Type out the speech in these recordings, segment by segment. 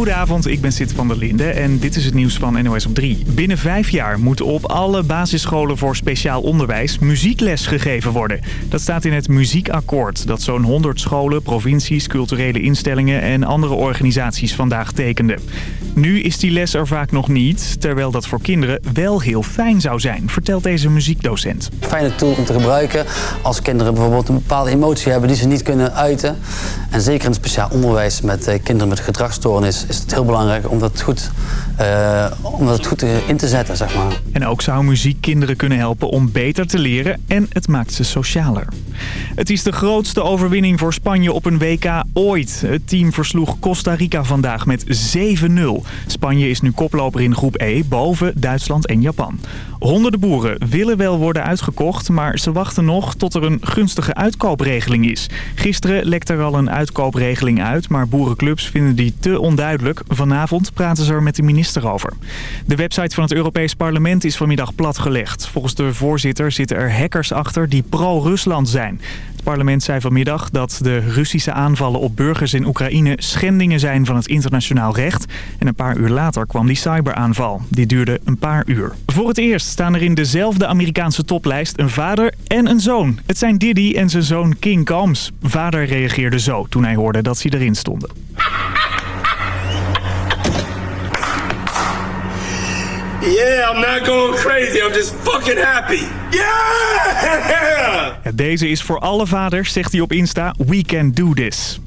Goedenavond, ik ben Sid van der Linde en dit is het nieuws van NOS op 3. Binnen vijf jaar moet op alle basisscholen voor speciaal onderwijs muziekles gegeven worden. Dat staat in het Muziekakkoord dat zo'n 100 scholen, provincies, culturele instellingen en andere organisaties vandaag tekenden. Nu is die les er vaak nog niet, terwijl dat voor kinderen wel heel fijn zou zijn, vertelt deze muziekdocent. Fijne tool om te gebruiken als kinderen bijvoorbeeld een bepaalde emotie hebben die ze niet kunnen uiten. En zeker in speciaal onderwijs met eh, kinderen met gedragsstoornis is het heel belangrijk om dat goed, uh, om dat goed eh, in te zetten. Zeg maar. En ook zou muziek kinderen kunnen helpen om beter te leren en het maakt ze socialer. Het is de grootste overwinning voor Spanje op een WK ooit. Het team versloeg Costa Rica vandaag met 7-0. Spanje is nu koploper in groep E, boven Duitsland en Japan. Honderden boeren willen wel worden uitgekocht, maar ze wachten nog tot er een gunstige uitkoopregeling is. Gisteren lekte er al een uitkoopregeling uit, maar boerenclubs vinden die te onduidelijk. Vanavond praten ze er met de minister over. De website van het Europees Parlement is vanmiddag platgelegd. Volgens de voorzitter zitten er hackers achter die pro-Rusland zijn. Het parlement zei vanmiddag dat de Russische aanvallen op burgers in Oekraïne schendingen zijn van het internationaal recht. En een paar uur later kwam die cyberaanval. Die duurde een paar uur. Voor het eerst staan er in dezelfde Amerikaanse toplijst een vader en een zoon. Het zijn Diddy en zijn zoon King Combs. Vader reageerde zo toen hij hoorde dat ze erin stonden. Yeah, I'm not going crazy. I'm just fucking happy. Yeah! Ja, deze is voor alle vaders, zegt hij op Insta. We can do this.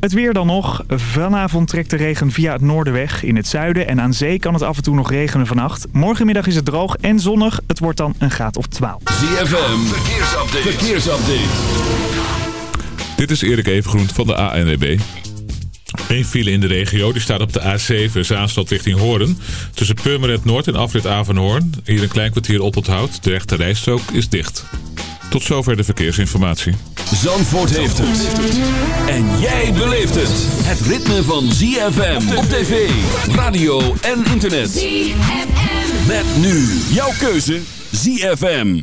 Het weer dan nog. Vanavond trekt de regen via het noorden weg. In het zuiden en aan zee kan het af en toe nog regenen vannacht. Morgenmiddag is het droog en zonnig. Het wordt dan een graad of 12. ZFM, verkeersupdate. verkeersupdate. Dit is Erik Evengroen van de ANWB. Eén file in de regio, die staat op de A7 Zaanstad richting Hoorn. Tussen Purmerend Noord en afrit Avanhoorn. Hier een klein kwartier op onthoud. De rechte rijstrook is dicht. Tot zover de verkeersinformatie. Zandvoort heeft het. En jij beleeft het. Het ritme van ZFM op tv, radio en internet. ZFM. Met nu jouw keuze ZFM.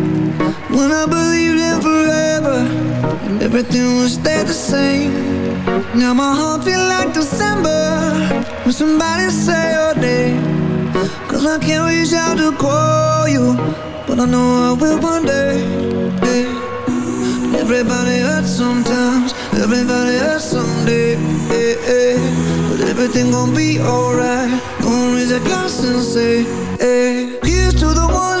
When I believed in forever And everything would stay the same now my heart feel like December When somebody say your name Cause I can't reach out to call you But I know I will one day yeah. Everybody hurts sometimes Everybody hurts someday yeah, But everything gon' be alright Gonna raise a glass and say hey. Here's to the ones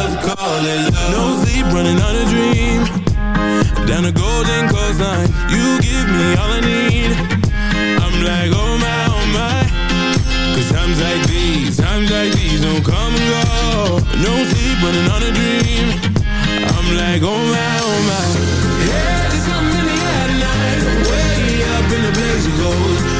love, call it love. No sleep, running on a dream Down a golden coastline You give me all I need. I'm like, oh my, oh my. Cause times like these, times like these don't come and go. No sleep, running on a dream I'm like, oh my, oh my. Yeah, there's something in the air tonight. Way up in the blaze of gold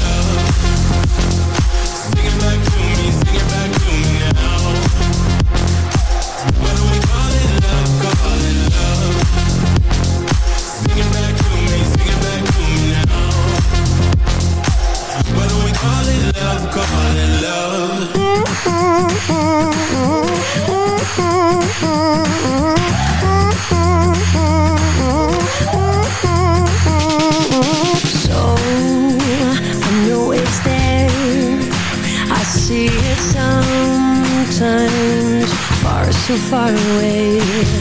so far away.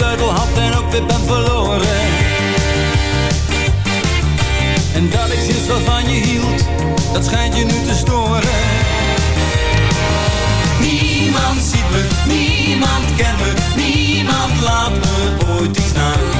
sleutel had en ook weer ben verloren. En dat ik sinds wat van je hield, dat schijnt je nu te storen. Niemand ziet me, niemand kent me, niemand laat me ooit iets na.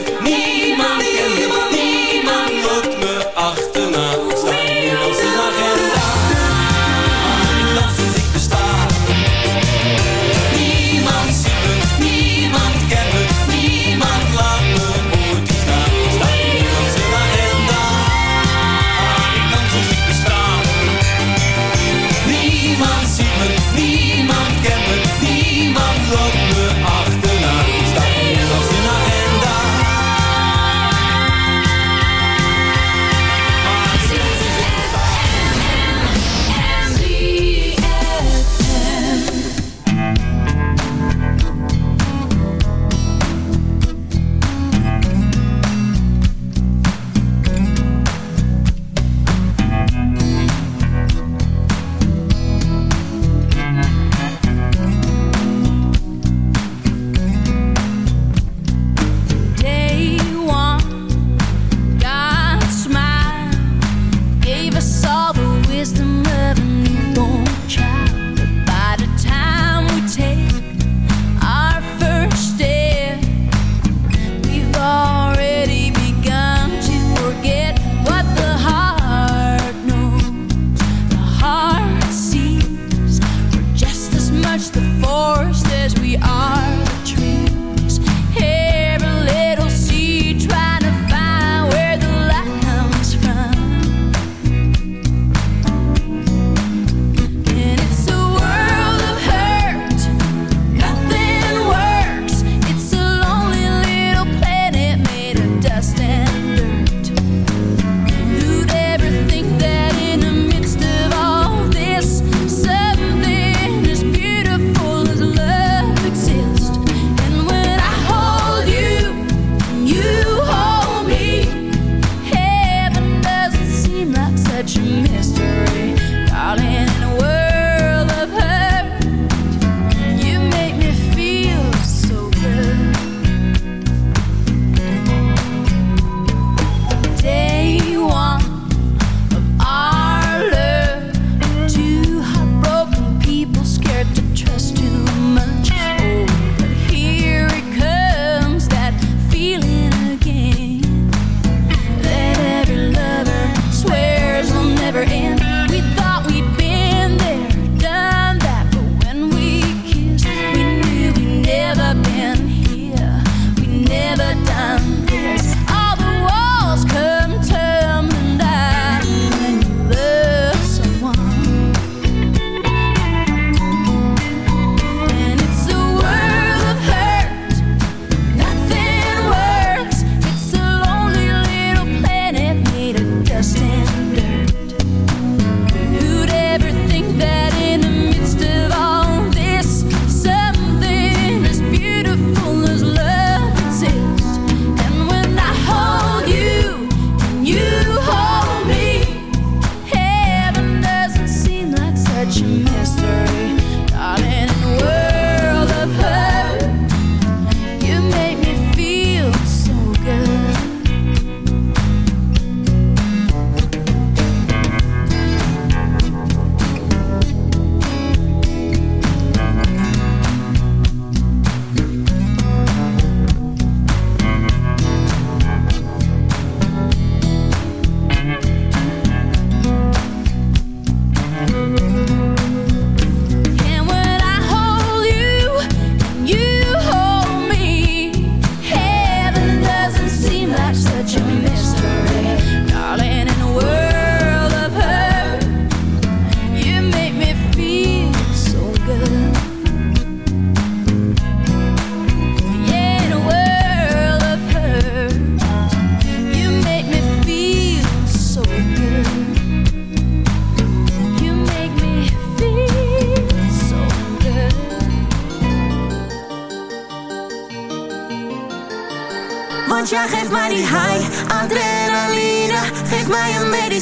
に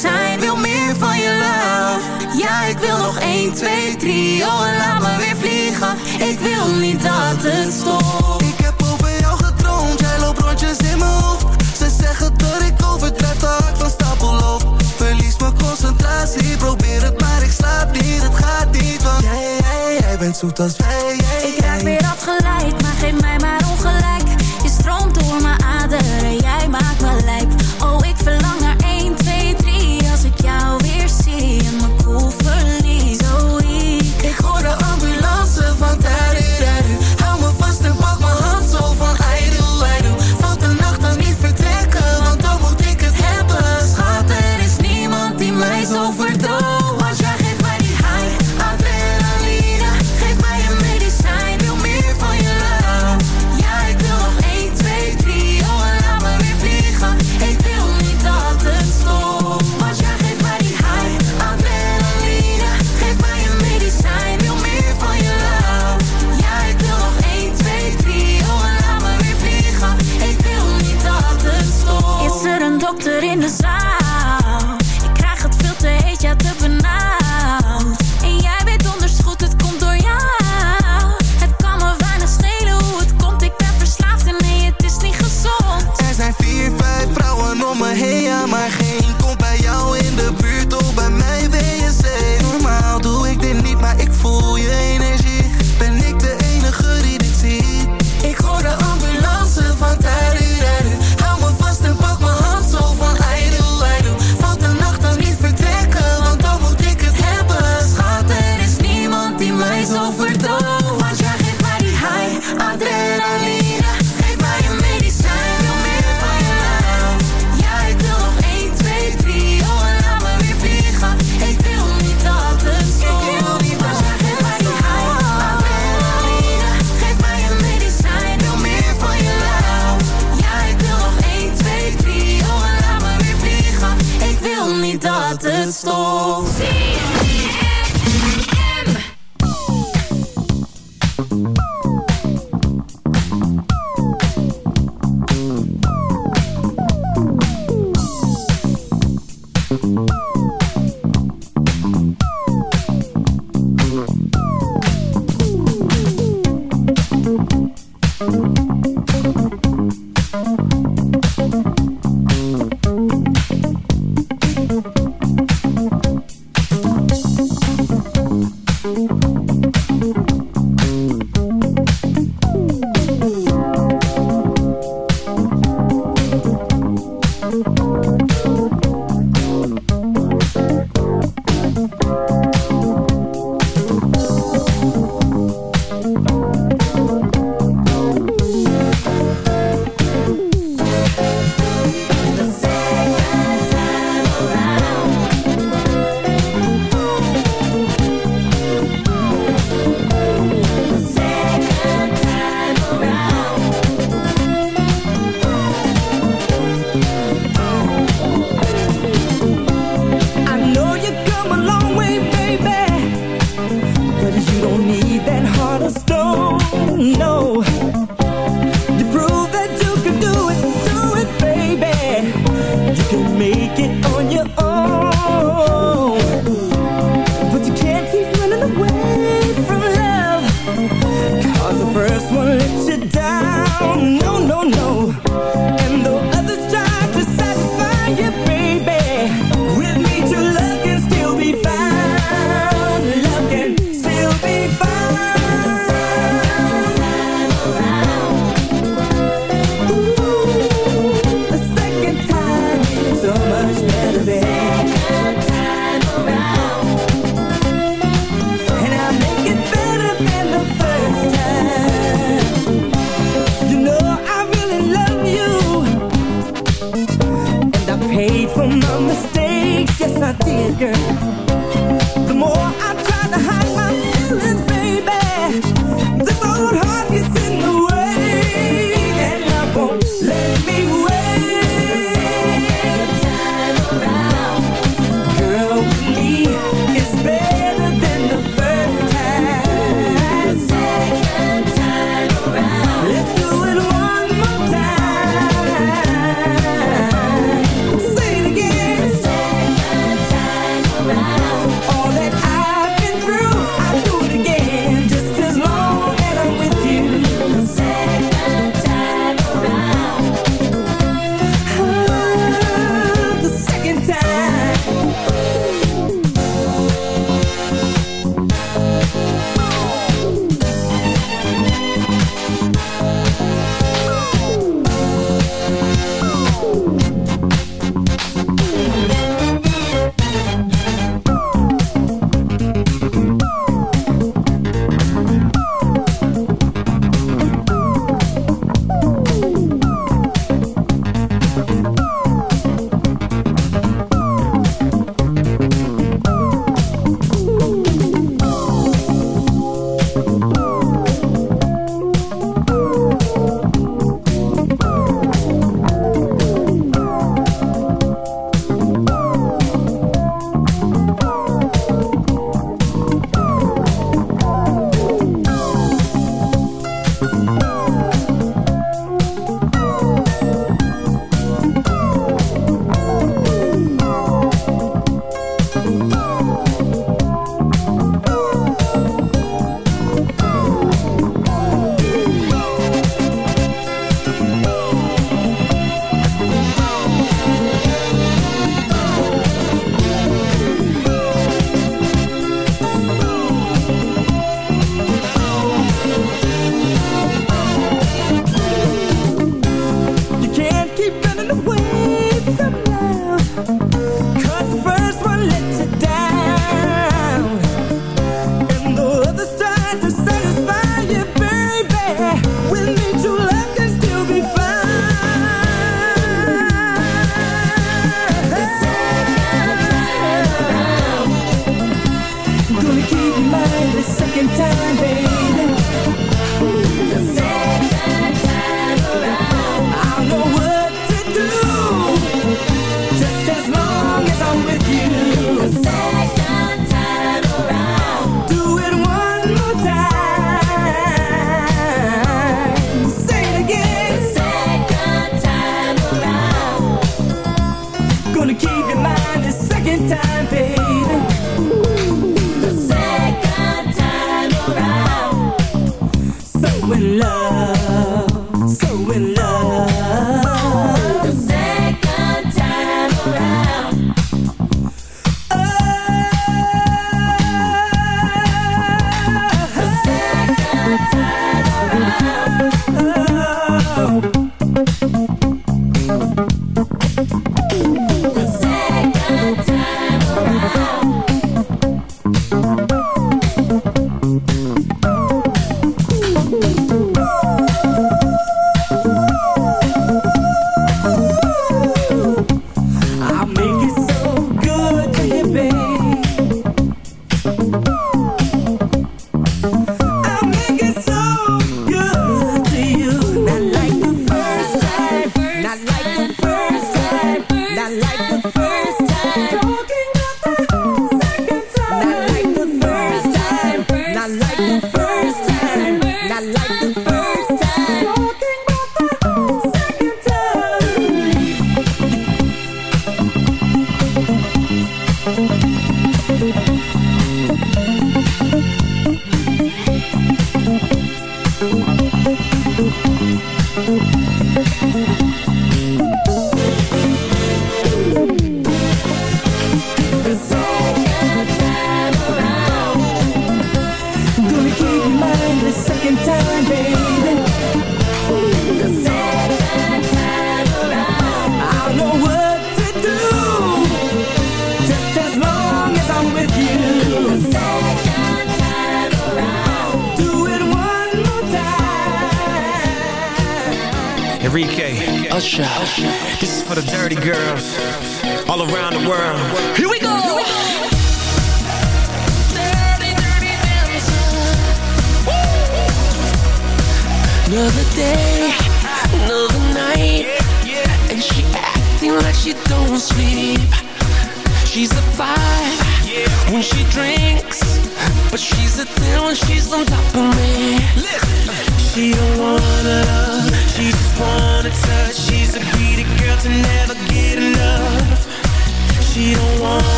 zijn, wil meer van je love. Ja, ik wil nog 1, 2, 3, oh en laat me weer vliegen. Ik wil niet dat het stopt. Ik heb over jou gedroomd, jij loopt rondjes in mijn hoofd. Ze zeggen dat ik overdrijf, dat ik van stapel loop Verlies mijn concentratie, probeer het maar ik slaap niet. Het gaat niet, want jij, jij, jij bent zoet als wij Ik krijg weer afgeleid, maar geef mij maar ongelijk.